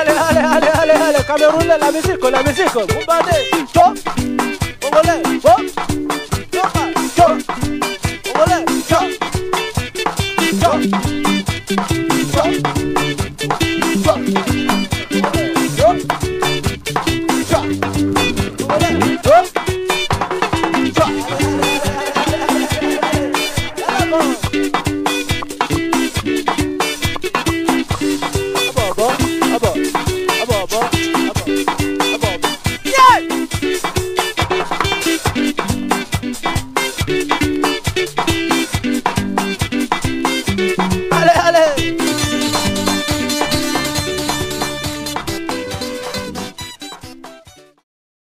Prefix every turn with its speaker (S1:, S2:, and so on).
S1: allez, allez, allez, allez, allez, Camerounais, la musique, la musique, bombardé, chop, congolais, chop, chop, chop, chop.